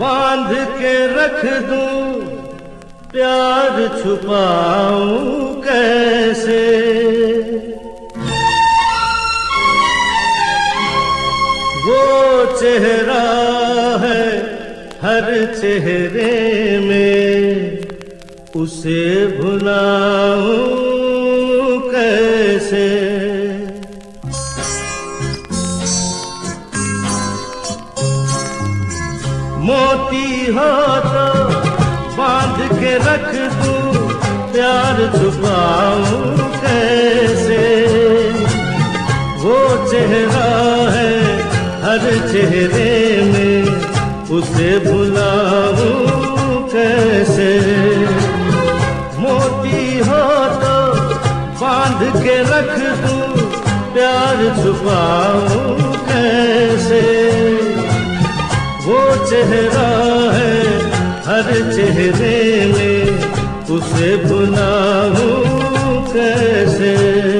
बाँध के रख दूँ, प्यार छुपाऊं कैसे? वो चेहरा है हर चेहरे में, उसे भुलाऊं कैसे? मोती हो तो बाँध के रख दूँ, प्यार छुपाऊं कैसे? वो चेहरा है हर चेहरे में, उसे भुलाऊं कैसे? मोती हो तो बाँध के रख दूँ, प्यार छुपाऊं कैसे? वो चेहरा है हर चेहरे में उसे भुलाऊं कैसे?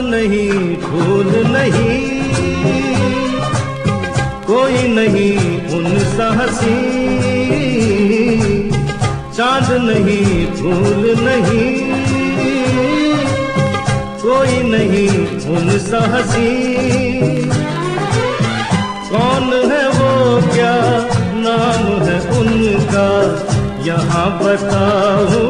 नहीं फूल नहीं। कोई नहीं उन हसी चाँद नहीं फूल नहीं। कोई नहीं उन हसी कौन है वो क्या? नाम है उनका। यहाँ बताऊँ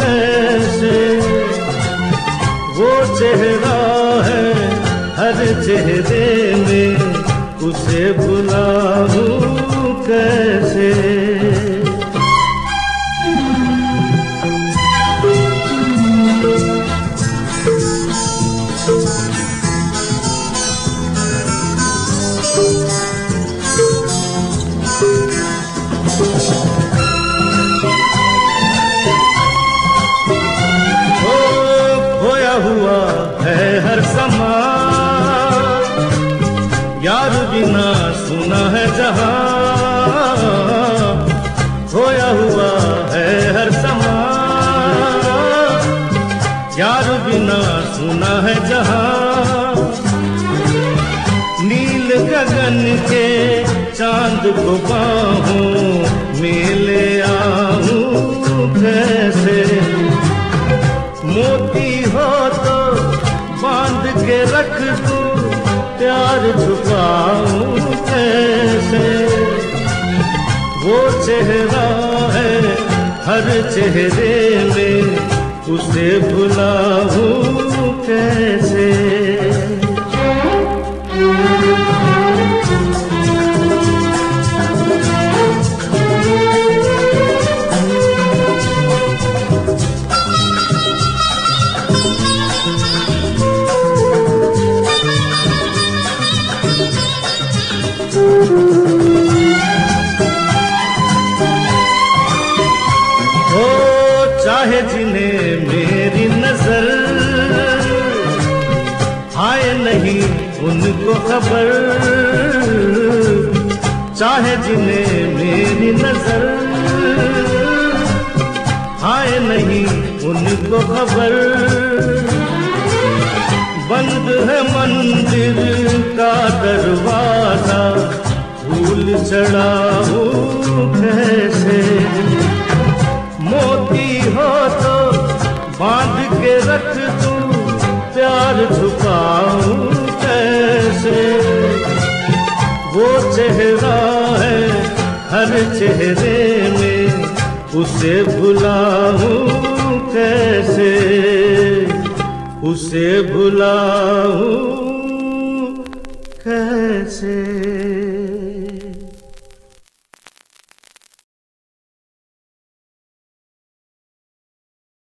कैसे वो चेहरा है हर चेहरे में उसे भुलाऊं समा यार बिना सुना है जहाँ खोया हुआ है हर समा। यार बिना सुना है जहाँ नील गगन के चाँद को बाहों मिले आऊँ। कैसे प्यार छुपाऊं कैसे वो चेहरा है हर चेहरे में उसे भुलाऊं हो चाहे मेरी नज़र आए नहीं, उनको खबर। चाहे मेरी नज़र आए नहीं, उनको खबर। बंद है मंदिर। चढ़ाऊं कैसे? मोती हो तो बाँध के रख दूँ, प्यार छुपाऊं कैसे? वो चेहरा है हर चेहरे में, उसे भुलाऊं कैसे? उसे भुलाऊं कैसे?